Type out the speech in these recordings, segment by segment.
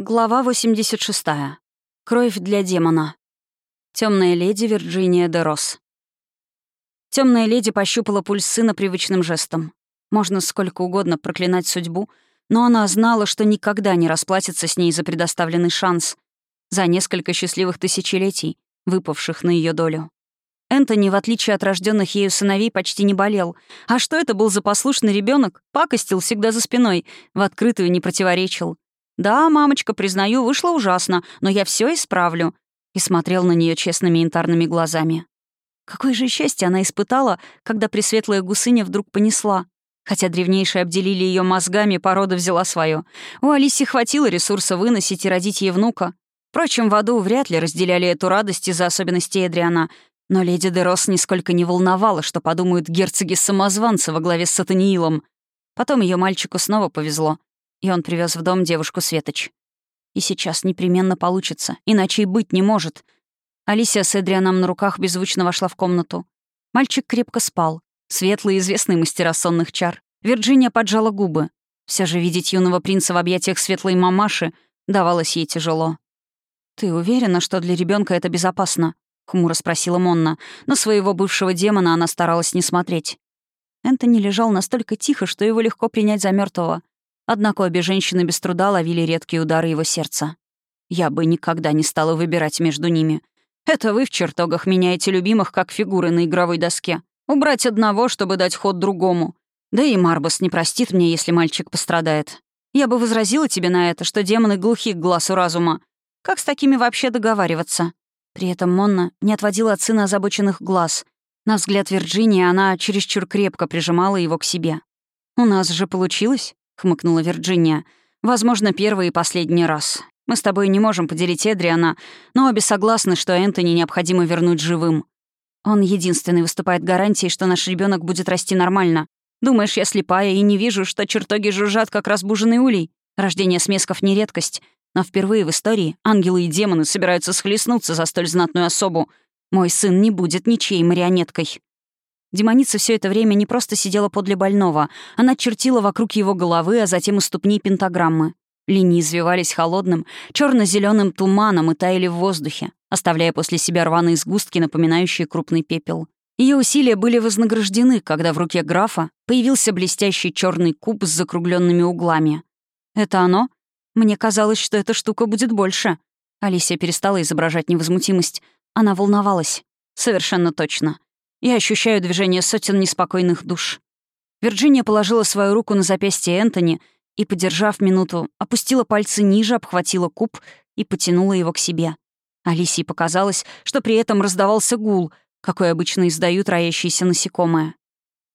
Глава 86. Кровь для демона. Темная леди Вирджиния де. Темная леди пощупала пульс сына привычным жестом. Можно сколько угодно проклинать судьбу, но она знала, что никогда не расплатится с ней за предоставленный шанс, за несколько счастливых тысячелетий, выпавших на ее долю. Энтони, в отличие от рожденных ею сыновей, почти не болел. А что это был за послушный ребенок? Пакостил всегда за спиной, в открытую не противоречил. «Да, мамочка, признаю, вышло ужасно, но я все исправлю», и смотрел на нее честными янтарными глазами. Какое же счастье она испытала, когда пресветлая гусыня вдруг понесла. Хотя древнейшие обделили ее мозгами, порода взяла свое. У Алиси хватило ресурса выносить и родить ей внука. Впрочем, в аду вряд ли разделяли эту радость из-за особенностей Эдриана, но леди Дерос нисколько не волновала, что подумают герцоги-самозванцы во главе с Сатаниилом. Потом ее мальчику снова повезло и он привез в дом девушку Светоч. И сейчас непременно получится, иначе и быть не может. Алисия с Эдрианом на руках беззвучно вошла в комнату. Мальчик крепко спал. Светлый, известный мастера сонных чар. Вирджиния поджала губы. Все же видеть юного принца в объятиях светлой мамаши давалось ей тяжело. «Ты уверена, что для ребенка это безопасно?» — хмуро спросила Монна. На своего бывшего демона она старалась не смотреть. Энтони лежал настолько тихо, что его легко принять за мертвого. Однако обе женщины без труда ловили редкие удары его сердца. Я бы никогда не стала выбирать между ними. Это вы в чертогах меняете любимых, как фигуры на игровой доске. Убрать одного, чтобы дать ход другому. Да и Марбас не простит мне, если мальчик пострадает. Я бы возразила тебе на это, что демоны глухи к глазу разума. Как с такими вообще договариваться? При этом Монна не отводила от сына озабоченных глаз. На взгляд Вирджинии она чересчур крепко прижимала его к себе. «У нас же получилось?» — хмыкнула Вирджиния. «Возможно, первый и последний раз. Мы с тобой не можем поделить Эдриана, но обе согласны, что Энтони необходимо вернуть живым. Он единственный выступает гарантией, что наш ребенок будет расти нормально. Думаешь, я слепая и не вижу, что чертоги жужжат, как разбуженный улей? Рождение смесков — не редкость. Но впервые в истории ангелы и демоны собираются схлестнуться за столь знатную особу. Мой сын не будет ничьей марионеткой. Демоница все это время не просто сидела подле больного, она чертила вокруг его головы, а затем и ступни пентаграммы. Линии извивались холодным, черно зеленым туманом и таяли в воздухе, оставляя после себя рваные сгустки, напоминающие крупный пепел. Ее усилия были вознаграждены, когда в руке графа появился блестящий черный куб с закругленными углами. «Это оно? Мне казалось, что эта штука будет больше». Алисия перестала изображать невозмутимость. Она волновалась. Совершенно точно. Я ощущаю движение сотен неспокойных душ. Вирджиния положила свою руку на запястье Энтони и, подержав минуту, опустила пальцы ниже, обхватила куб и потянула его к себе. Алисии показалось, что при этом раздавался гул, какой обычно издают роящиеся насекомые.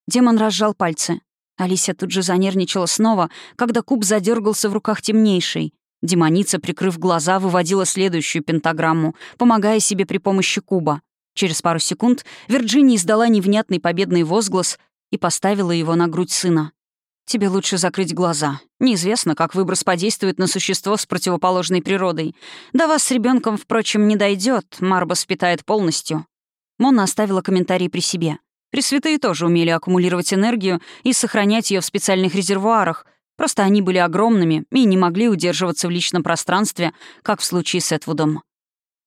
Демон разжал пальцы. Алисия тут же занервничала снова, когда куб задергался в руках темнейшей. Демоница, прикрыв глаза, выводила следующую пентаграмму, помогая себе при помощи куба. Через пару секунд Вирджиния издала невнятный победный возглас и поставила его на грудь сына. «Тебе лучше закрыть глаза. Неизвестно, как выброс подействует на существо с противоположной природой. До вас с ребенком, впрочем, не дойдет. Марбас питает полностью». Мона оставила комментарий при себе. Пресвятые тоже умели аккумулировать энергию и сохранять ее в специальных резервуарах, просто они были огромными и не могли удерживаться в личном пространстве, как в случае с Этвудом.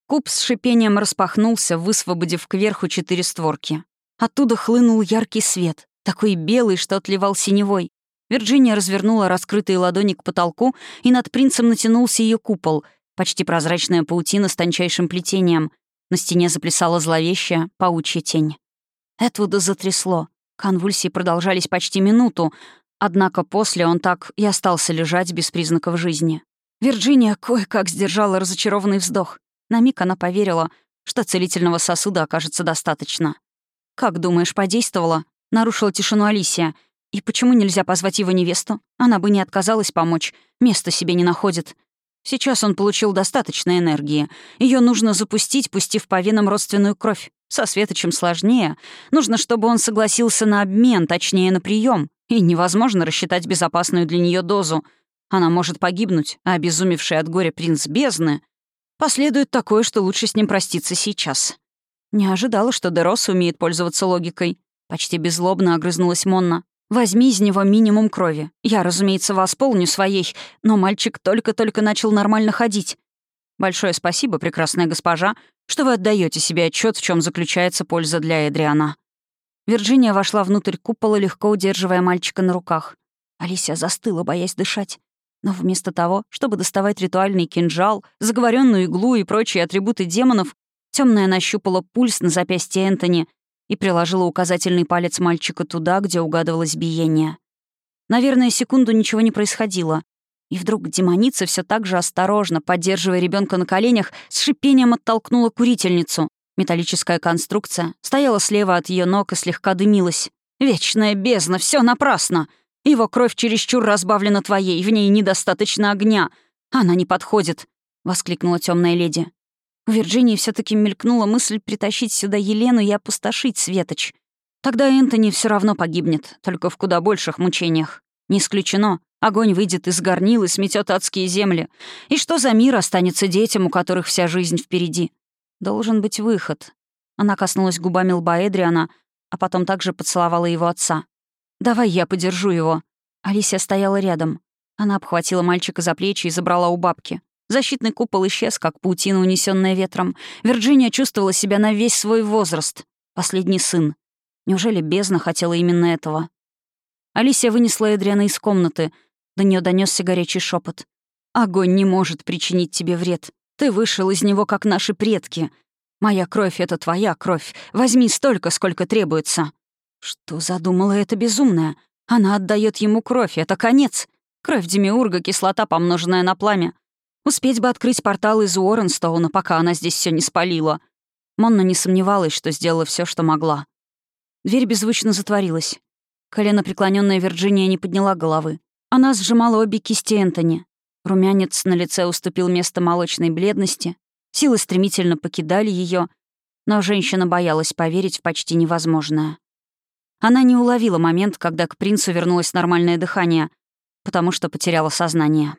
Куб с шипением распахнулся, высвободив кверху четыре створки. Оттуда хлынул яркий свет, такой белый, что отливал синевой. Вирджиния развернула раскрытые ладони к потолку, и над принцем натянулся ее купол, почти прозрачная паутина с тончайшим плетением. На стене заплясала зловещая паучья тень. Этвуда затрясло. Конвульсии продолжались почти минуту, однако после он так и остался лежать без признаков жизни. Вирджиния кое-как сдержала разочарованный вздох. На миг она поверила, что целительного сосуда окажется достаточно. «Как думаешь, подействовала?» — нарушила тишину Алисия. «И почему нельзя позвать его невесту? Она бы не отказалась помочь. Места себе не находит. Сейчас он получил достаточно энергии. Ее нужно запустить, пустив по венам родственную кровь. Со Светочем сложнее. Нужно, чтобы он согласился на обмен, точнее, на прием. И невозможно рассчитать безопасную для нее дозу. Она может погибнуть, а обезумевший от горя принц бездны Последует такое, что лучше с ним проститься сейчас. Не ожидала, что Дерос умеет пользоваться логикой. Почти беззлобно огрызнулась Монна. Возьми из него минимум крови. Я, разумеется, восполню своей, но мальчик только-только начал нормально ходить. Большое спасибо, прекрасная госпожа, что вы отдаете себе отчет, в чем заключается польза для Эдриана». Вирджиния вошла внутрь купола, легко удерживая мальчика на руках. Алисия застыла, боясь дышать. Но вместо того, чтобы доставать ритуальный кинжал, заговоренную иглу и прочие атрибуты демонов, темная нащупала пульс на запястье Энтони и приложила указательный палец мальчика туда, где угадывалось биение. Наверное, секунду ничего не происходило. И вдруг демоница все так же осторожно, поддерживая ребенка на коленях, с шипением оттолкнула курительницу. Металлическая конструкция стояла слева от ее ног и слегка дымилась. «Вечная бездна, все напрасно! Его кровь чересчур разбавлена твоей, в ней недостаточно огня. Она не подходит!» — воскликнула темная леди. У Вирджинии все таки мелькнула мысль притащить сюда Елену и опустошить Светоч. Тогда Энтони все равно погибнет, только в куда больших мучениях. Не исключено, огонь выйдет из горнил и сметет адские земли. И что за мир останется детям, у которых вся жизнь впереди? Должен быть выход. Она коснулась губами лба Эдриана, а потом также поцеловала его отца. «Давай я подержу его». Алисия стояла рядом. Она обхватила мальчика за плечи и забрала у бабки. Защитный купол исчез, как паутина, унесенная ветром. Вирджиния чувствовала себя на весь свой возраст. Последний сын. Неужели бездна хотела именно этого? Алисия вынесла Эдриана из комнаты. До нее донесся горячий шепот. «Огонь не может причинить тебе вред. Ты вышел из него, как наши предки. Моя кровь — это твоя кровь. Возьми столько, сколько требуется». Что задумала эта безумная? Она отдает ему кровь, это конец. Кровь Демиурга — кислота, помноженная на пламя. Успеть бы открыть портал из Уорренстоуна, пока она здесь все не спалила. Монна не сомневалась, что сделала все, что могла. Дверь беззвучно затворилась. Колено преклоненная Вирджиния не подняла головы. Она сжимала обе кисти Энтони. Румянец на лице уступил место молочной бледности. Силы стремительно покидали ее, но женщина боялась поверить в почти невозможное. Она не уловила момент, когда к принцу вернулось нормальное дыхание, потому что потеряла сознание.